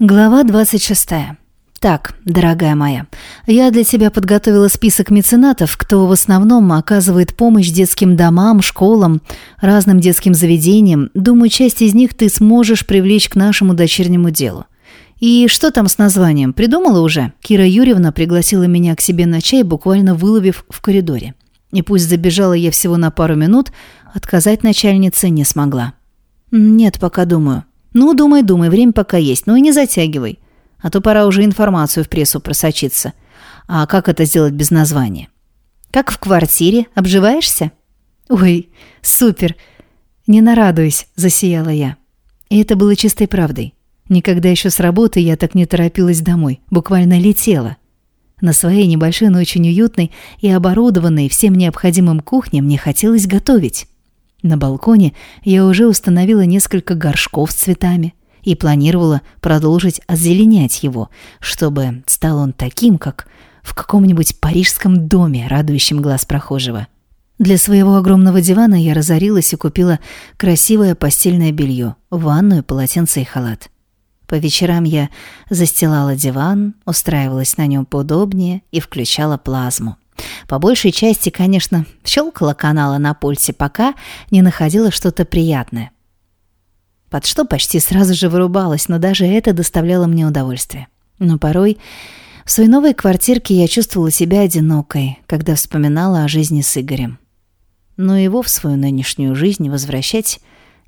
Глава 26. Так, дорогая моя, я для тебя подготовила список меценатов, кто в основном оказывает помощь детским домам, школам, разным детским заведениям. Думаю, часть из них ты сможешь привлечь к нашему дочернему делу. И что там с названием? Придумала уже? Кира Юрьевна пригласила меня к себе на чай, буквально выловив в коридоре. И пусть забежала я всего на пару минут, отказать начальнице не смогла. Нет, пока думаю. «Ну, думай, думай, время пока есть, ну и не затягивай. А то пора уже информацию в прессу просочиться. А как это сделать без названия?» «Как в квартире? Обживаешься?» «Ой, супер! Не нарадуюсь», – засияла я. И это было чистой правдой. Никогда еще с работы я так не торопилась домой, буквально летела. На своей небольшой, но очень уютной и оборудованной всем необходимым кухне мне хотелось готовить. На балконе я уже установила несколько горшков с цветами и планировала продолжить озеленять его, чтобы стал он таким, как в каком-нибудь парижском доме, радующем глаз прохожего. Для своего огромного дивана я разорилась и купила красивое постельное белье, ванную, полотенце и халат. По вечерам я застилала диван, устраивалась на нем поудобнее и включала плазму. По большей части, конечно, щелкала канала на пульсе, пока не находила что-то приятное. Под что почти сразу же вырубалась, но даже это доставляло мне удовольствие. Но порой в своей новой квартирке я чувствовала себя одинокой, когда вспоминала о жизни с Игорем. Но его в свою нынешнюю жизнь возвращать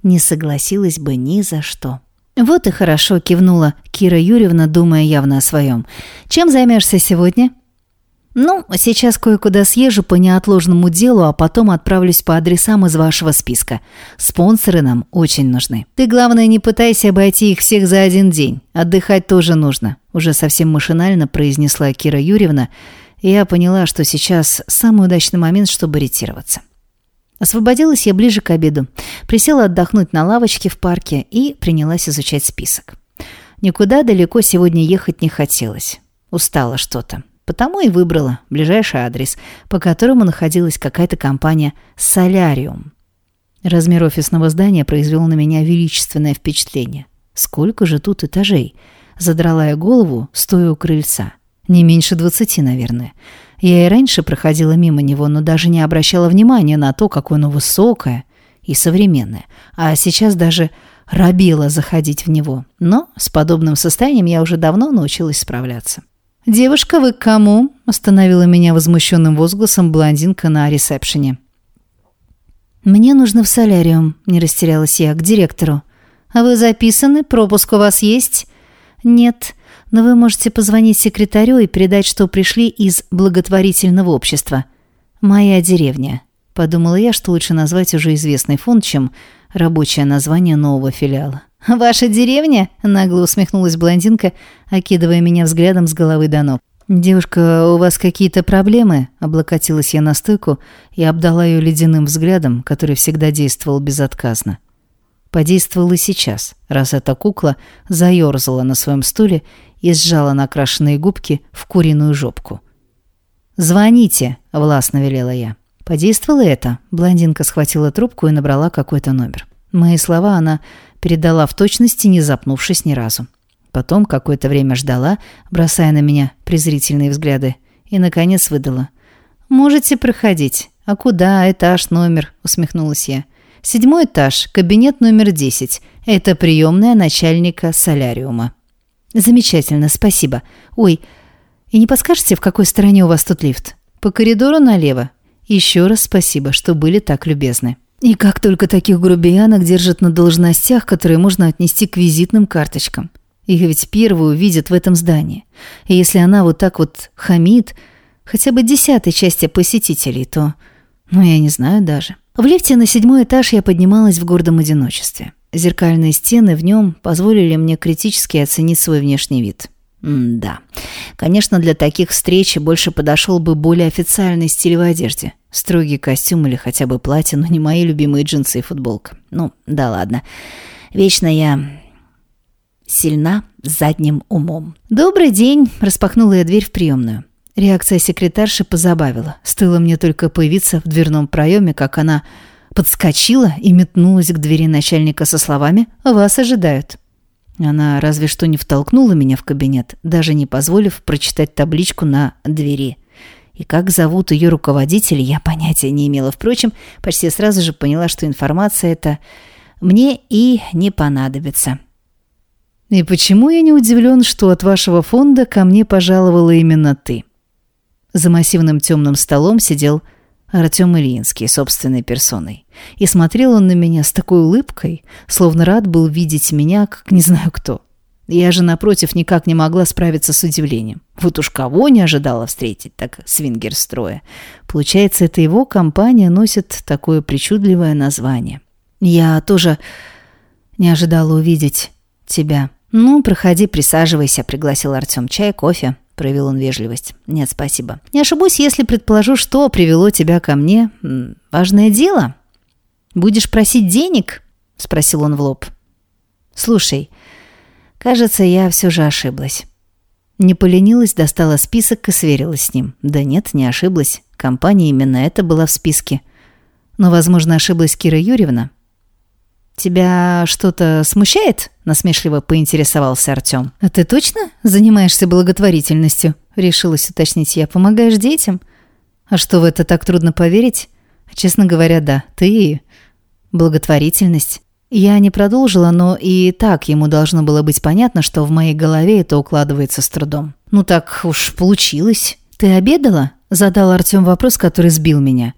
не согласилась бы ни за что. «Вот и хорошо», — кивнула Кира Юрьевна, думая явно о своем. «Чем займешься сегодня?» «Ну, сейчас кое-куда съезжу по неотложному делу, а потом отправлюсь по адресам из вашего списка. Спонсоры нам очень нужны. Ты, главное, не пытайся обойти их всех за один день. Отдыхать тоже нужно», – уже совсем машинально произнесла Кира Юрьевна, я поняла, что сейчас самый удачный момент, чтобы ретироваться. Освободилась я ближе к обеду, присела отдохнуть на лавочке в парке и принялась изучать список. Никуда далеко сегодня ехать не хотелось. Устала что-то. Потому и выбрала ближайший адрес, по которому находилась какая-то компания «Соляриум». Размер офисного здания произвел на меня величественное впечатление. Сколько же тут этажей? Задрала я голову, стоя у крыльца. Не меньше двадцати, наверное. Я и раньше проходила мимо него, но даже не обращала внимания на то, какое оно высокое и современное. А сейчас даже робела заходить в него. Но с подобным состоянием я уже давно научилась справляться. «Девушка, вы к кому?» – остановила меня возмущенным возгласом блондинка на ресепшене. «Мне нужно в соляриум», – не растерялась я, – «к директору». «А вы записаны? Пропуск у вас есть?» «Нет, но вы можете позвонить секретарю и передать, что пришли из благотворительного общества. Моя деревня», – подумала я, что лучше назвать уже известный фонд, чем рабочее название нового филиала. «Ваша деревня?» – нагло усмехнулась блондинка, окидывая меня взглядом с головы до ног. «Девушка, у вас какие-то проблемы?» – облокотилась я на стойку и обдала ее ледяным взглядом, который всегда действовал безотказно. Подействовал и сейчас, раз эта кукла заерзала на своем стуле и сжала накрашенные губки в куриную жопку. «Звоните!» – властно велела я. Подействовало это. Блондинка схватила трубку и набрала какой-то номер. Мои слова она передала в точности, не запнувшись ни разу. Потом какое-то время ждала, бросая на меня презрительные взгляды, и, наконец, выдала. «Можете проходить. А куда? Этаж, номер?» – усмехнулась я. «Седьмой этаж, кабинет номер десять. Это приемная начальника соляриума». «Замечательно, спасибо. Ой, и не подскажете, в какой стороне у вас тут лифт?» «По коридору налево. Еще раз спасибо, что были так любезны». И как только таких грубиянок держат на должностях, которые можно отнести к визитным карточкам. Их ведь первую видят в этом здании. И если она вот так вот хамит хотя бы десятой части посетителей, то... Ну, я не знаю даже. В лифте на седьмой этаж я поднималась в гордом одиночестве. Зеркальные стены в нем позволили мне критически оценить свой внешний вид. М да. Конечно, для таких встреч больше подошел бы более официальный стиль в одежде. Строгий костюм или хотя бы платье, но не мои любимые джинсы и футболка. Ну, да ладно. Вечно я сильна задним умом. «Добрый день!» – распахнула я дверь в приемную. Реакция секретарши позабавила. Стоило мне только появиться в дверном проеме, как она подскочила и метнулась к двери начальника со словами «Вас ожидают». Она разве что не втолкнула меня в кабинет, даже не позволив прочитать табличку на двери. И как зовут ее руководителя, я понятия не имела. Впрочем, почти сразу же поняла, что информация эта мне и не понадобится. И почему я не удивлен, что от вашего фонда ко мне пожаловала именно ты? За массивным темным столом сидел Артем Ильинский собственной персоной. И смотрел он на меня с такой улыбкой, словно рад был видеть меня, как не знаю кто. Я же, напротив, никак не могла справиться с удивлением. Вот уж кого не ожидала встретить, так свингер-строя. Получается, это его компания носит такое причудливое название. Я тоже не ожидала увидеть тебя. «Ну, проходи, присаживайся», — пригласил Артем. «Чай, кофе?» — проявил он вежливость. «Нет, спасибо. Не ошибусь, если предположу, что привело тебя ко мне. Важное дело. Будешь просить денег?» — спросил он в лоб. «Слушай, Кажется, я все же ошиблась. Не поленилась, достала список и сверилась с ним. Да нет, не ошиблась. Компания именно это была в списке. Но, возможно, ошиблась Кира Юрьевна. «Тебя что-то смущает?» – насмешливо поинтересовался Артем. «А ты точно занимаешься благотворительностью?» – решилась уточнить я. «Помогаешь детям?» «А что, в это так трудно поверить?» «Честно говоря, да. Ты благотворительность. Я не продолжила, но и так ему должно было быть понятно, что в моей голове это укладывается с трудом. «Ну так уж получилось. Ты обедала?» – задал Артем вопрос, который сбил меня.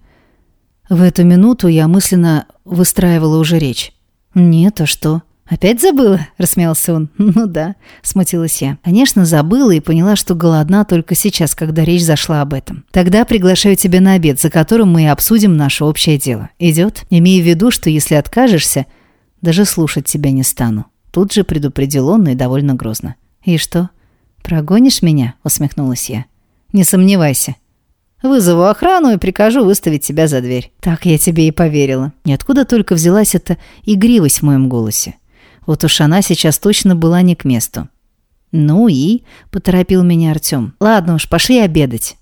В эту минуту я мысленно выстраивала уже речь. «Нет, а что?» «Опять забыла?» – рассмеялся он. «Ну да», – смутилась я. Конечно, забыла и поняла, что голодна только сейчас, когда речь зашла об этом. «Тогда приглашаю тебя на обед, за которым мы и обсудим наше общее дело. Идет? Имея в виду, что если откажешься, даже слушать тебя не стану. Тут же предупредил он и довольно грозно. «И что? Прогонишь меня?» – усмехнулась я. «Не сомневайся. Вызову охрану и прикажу выставить тебя за дверь». Так я тебе и поверила. И откуда только взялась эта игривость в моем голосе. Вот уж она сейчас точно была не к месту. «Ну и?» – поторопил меня Артем. «Ладно уж, пошли обедать.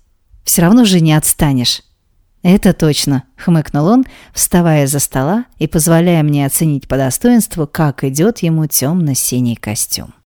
Все равно же не отстанешь». «Это точно», — хмыкнул он, вставая за стола и позволяя мне оценить по достоинству, как идет ему темно-синий костюм.